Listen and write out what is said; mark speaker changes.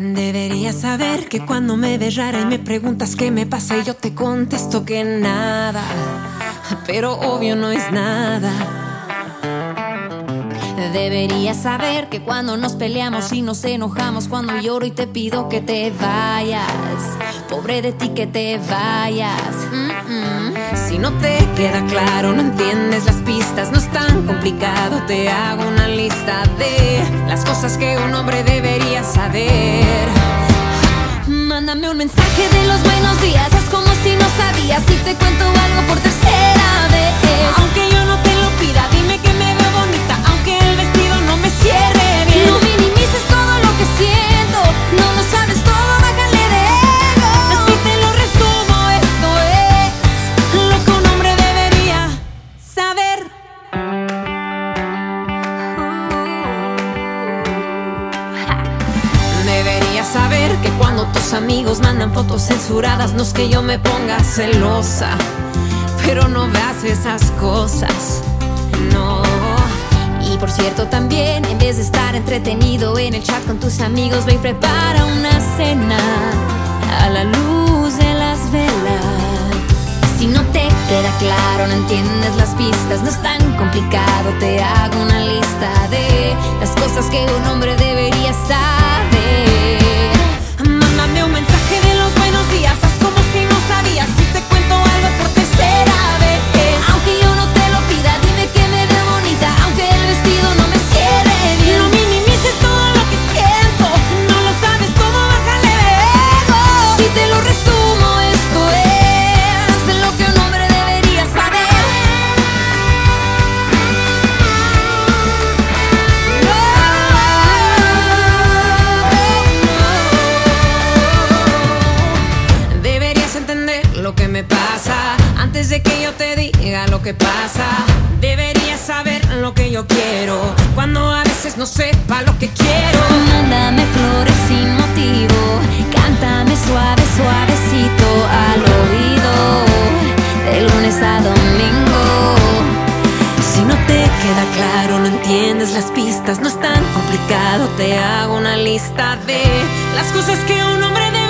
Speaker 1: Deberías saber que cuando me ves rara y me preguntas qué me pasa yo te contesto que nada, pero obvio no es nada.
Speaker 2: Deberías saber que cuando nos peleamos y nos enojamos, cuando lloro y te pido que te vayas, pobre de ti que te vayas.
Speaker 1: Si no te queda claro, no entiendes las pistas, no es tan complicado, te hago una lista de las cosas que un hombre debería saber.
Speaker 2: Mándame un mensaje de los buenos días, es como si no sabías y te cuento algo por tercera vez.
Speaker 1: Cuando tus amigos mandan fotos censuradas, no es que yo me ponga celosa, pero no veas esas cosas, no.
Speaker 2: Y por cierto también, en vez de estar entretenido en el chat con tus amigos, ve y prepara una cena a la luz de las velas. Si no te queda claro, no entiendes las pistas, no es tan complicado, te hago una lista de las cosas que un hombre
Speaker 1: lo que me pasa antes de que yo te diga lo que pasa. Deberías saber lo que yo quiero cuando a veces no sepa lo que quiero.
Speaker 2: Mándame flores sin motivo, cántame suave, suavecito al oído, de lunes a domingo.
Speaker 1: Si no te queda claro, no entiendes las pistas, no es tan complicado, te hago una lista de las cosas que un hombre debe